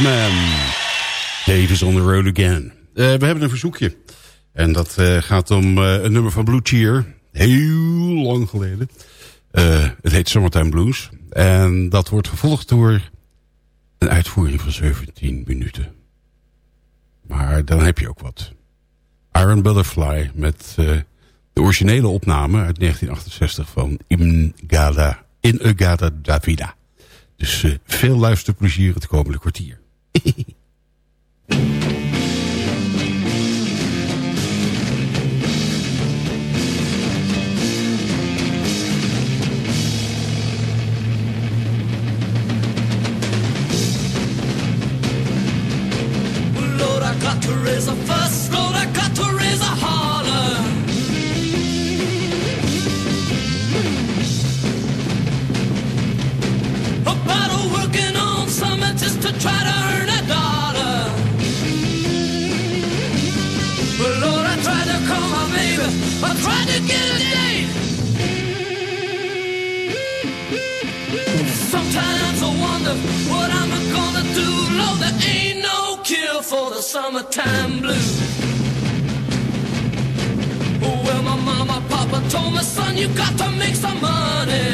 Mann. Dave on the road again. Eh, we hebben een verzoekje. En dat eh, gaat om eh, een nummer van Blue Cheer. Heel lang geleden. Het heet Summertime Blues. En dat wordt gevolgd door een uitvoering van 17 minuten. Maar dan heb je ook wat. Iron Butterfly met de originele opname uit 1968 van Ingada, In Ugada Davida. Dus veel luisterplezier het komende kwartier. Lord, I got to raise a fuss. Lord, I got to raise a holler. For the summertime blues. Well, my mama, papa told me, son, you got to make some money.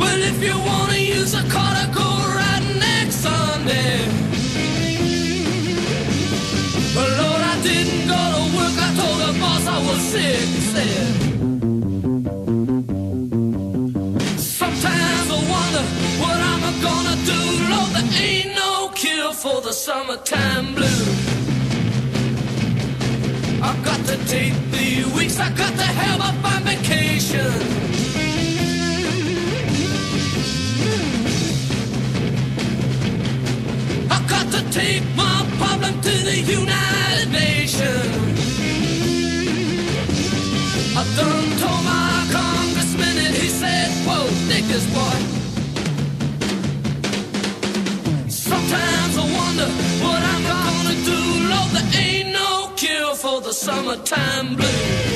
Well, if you wanna use a car to go right next Sunday. But Lord, I didn't go to work. I told the boss I was sick. Said. For the summertime blues. I've got to take three weeks. I got to have a fine vacation. I got to take my problem to the United Nations. I done told my congressman and he said, whoa, this boy. The summertime blues.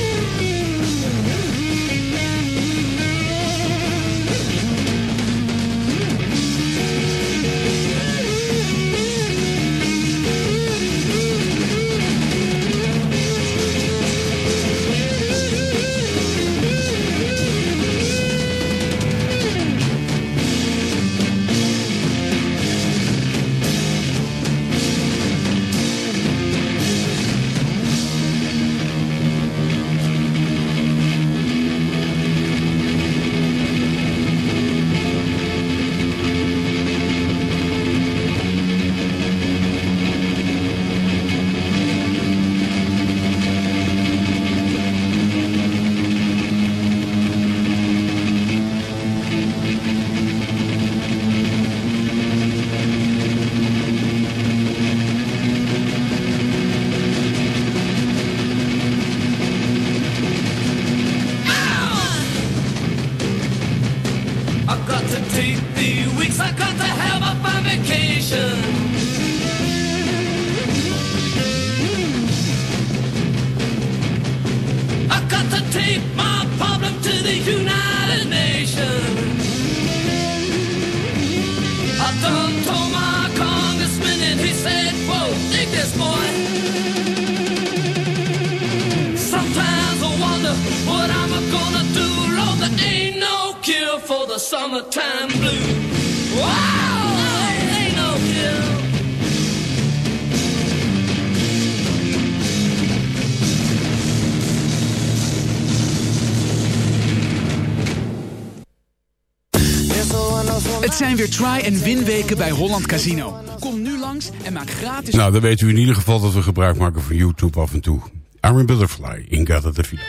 Bij Holland Casino. Kom nu langs en maak gratis... Nou, dan weten we in ieder geval dat we gebruik maken van YouTube af en toe. Iron Butterfly in Gata de Vida.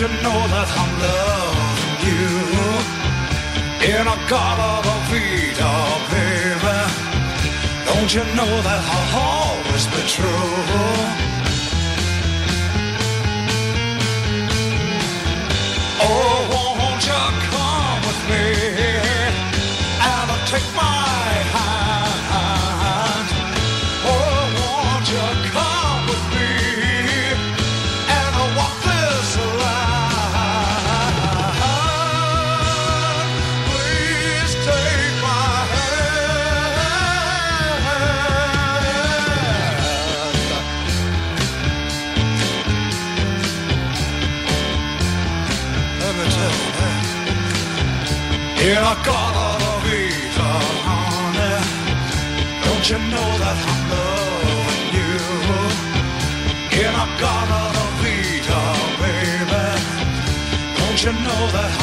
You know that I'm loving you? In a Gala Vita, baby. Don't you know that I'll always be true? Oh, won't you come with me and take you know that I'm loving you? In a Gala Vita, baby. Don't you know that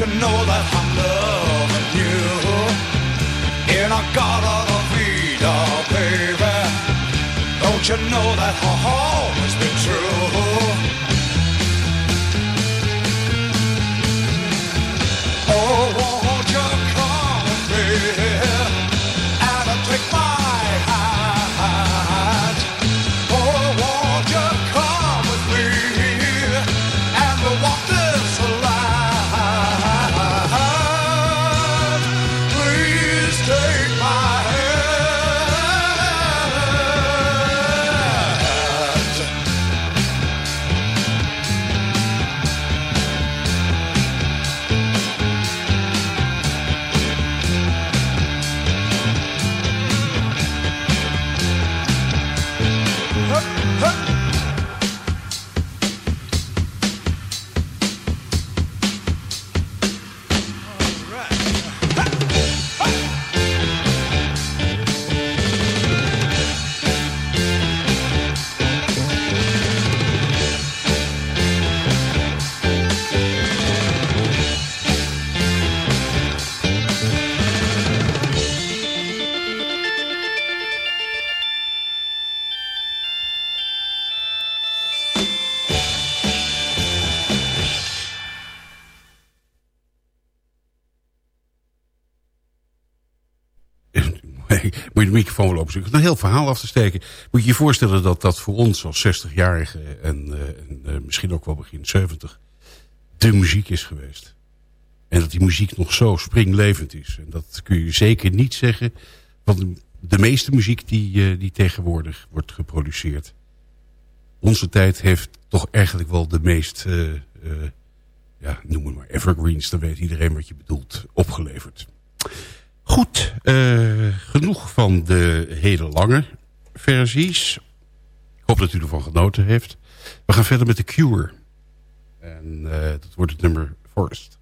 you know that I'm loving you? In a garden of freedom, baby. Don't you know that I've always been true? Nee, moet je de microfoon wel opzoeken. Een heel verhaal af te steken. Moet je je voorstellen dat dat voor ons als 60-jarige en, eh, en eh, misschien ook wel begin 70 de muziek is geweest. En dat die muziek nog zo springlevend is. En dat kun je zeker niet zeggen van de, meeste muziek die, eh, die tegenwoordig wordt geproduceerd. Onze tijd heeft toch eigenlijk wel de meest, ja, noem het maar evergreens, dan weet iedereen wat je bedoelt, opgeleverd. Goed, eh, genoeg van de hele lange versies. Ik hoop dat u ervan genoten heeft. We gaan verder met The Cure. En eh, dat wordt het nummer Forest.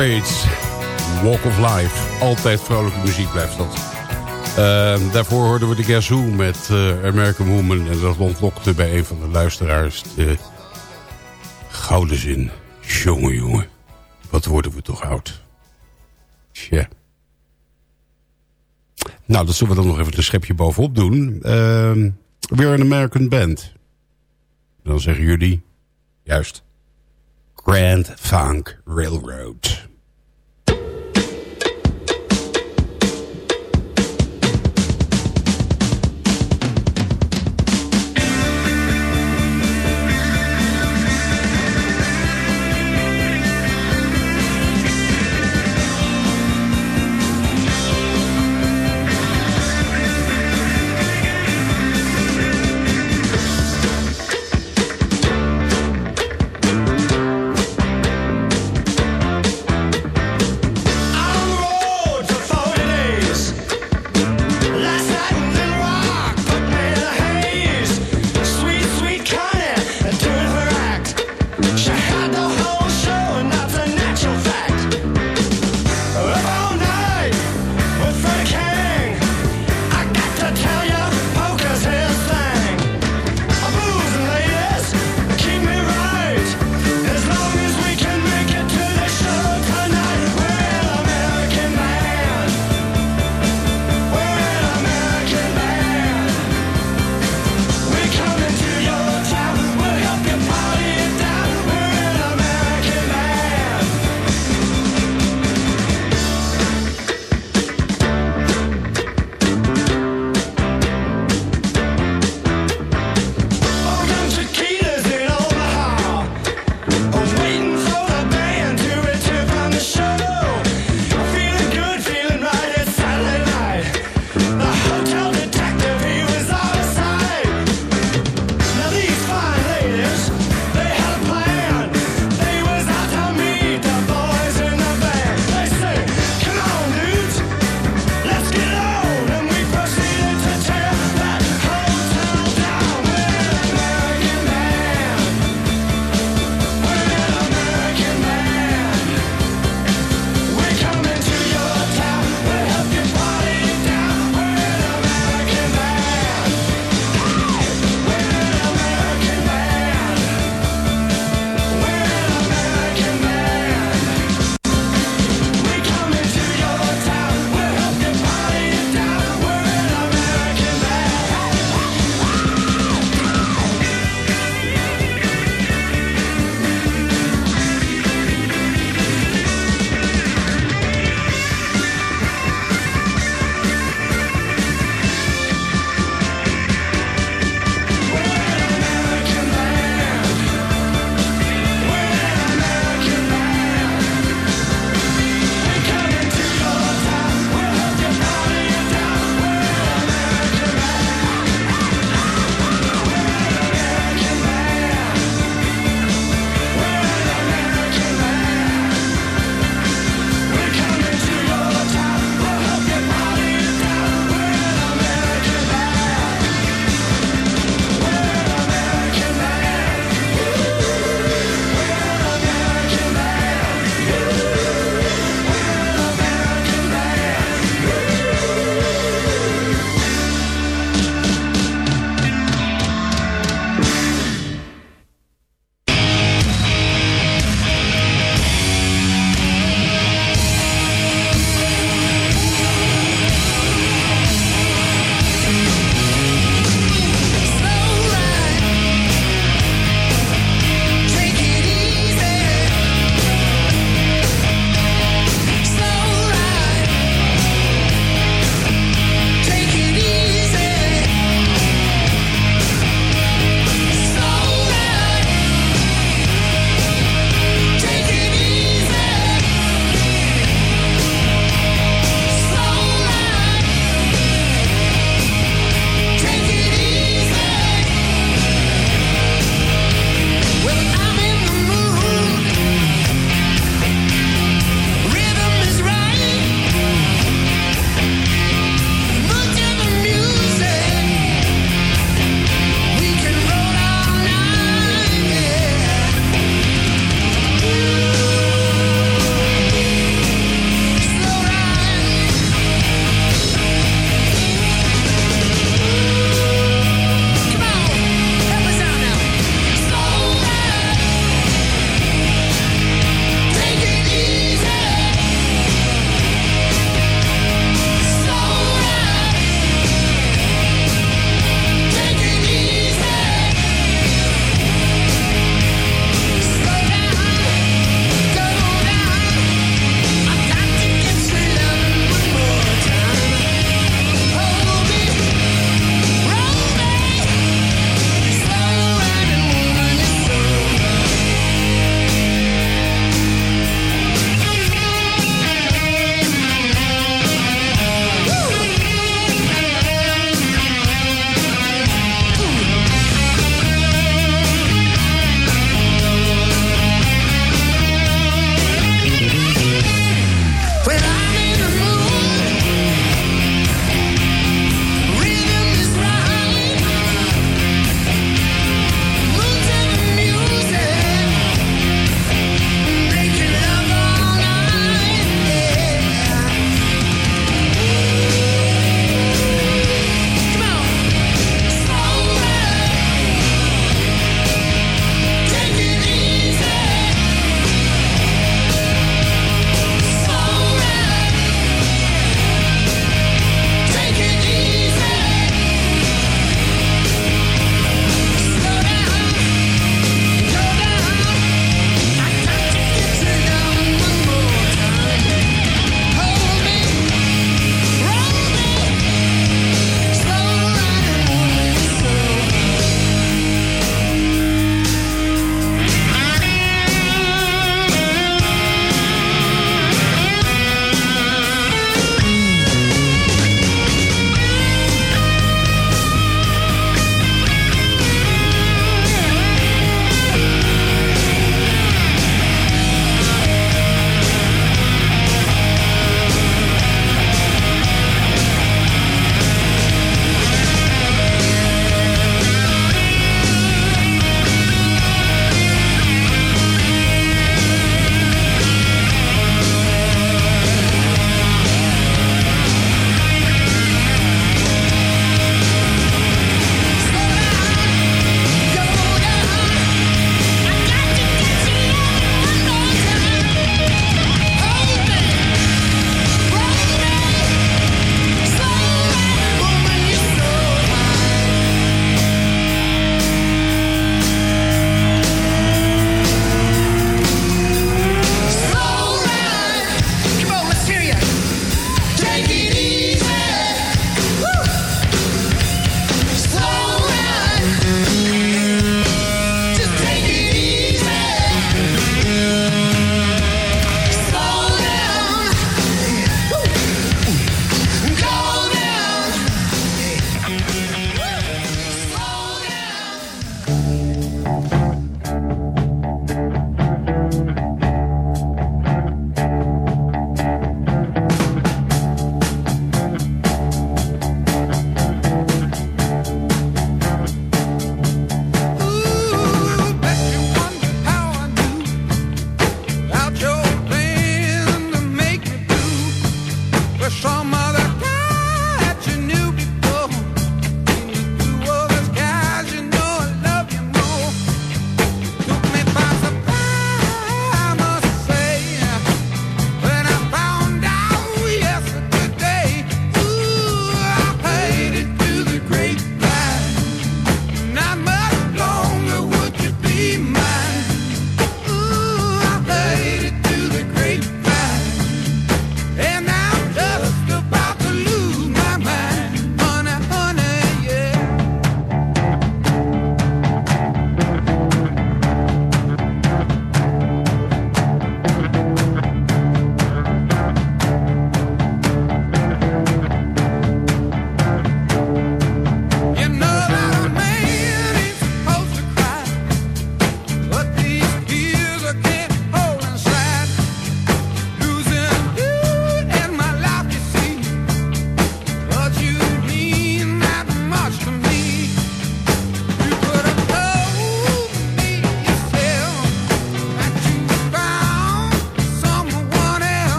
Walk of Life. Altijd vrolijke muziek blijft dat. Uh, daarvoor hoorden we de Guess Who met uh, American Woman. En dat ontlokte bij een van de luisteraars de gouden zin. Jongen, jongen. Wat worden we toch oud. Tja. Nou, dat zullen we dan nog even een schepje bovenop doen. Uh, We're an American Band. Dan zeggen jullie... Juist. Grand Funk Railroad.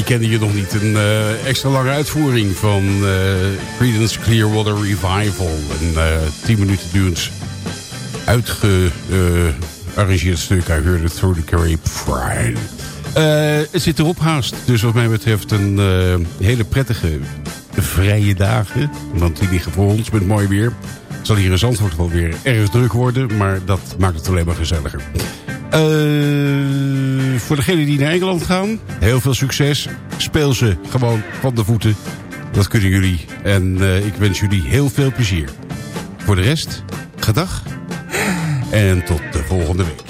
Die kende je nog niet. Een uh, extra lange uitvoering van uh, Creedence Clearwater Revival. Een uh, 10 minuten durend uitgearrangeerd stuk. I heard it through the Caribbean. Fine. het zit erop haast. Dus wat mij betreft een hele prettige vrije dagen. Want die liggen voor ons met mooi weer. Het zal hier in Zandvoort wel weer erg druk worden. Maar dat maakt het alleen maar gezelliger. Uh, voor degenen die naar Engeland gaan, heel veel succes. Speel ze gewoon van de voeten. Dat kunnen jullie. En uh, ik wens jullie heel veel plezier. Voor de rest, gedag. En tot de volgende week.